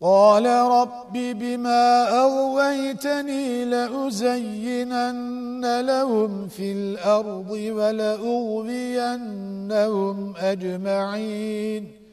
قال رب بما أغويتني لأزينن لهم في الأرض ولأغوينهم أجمعين.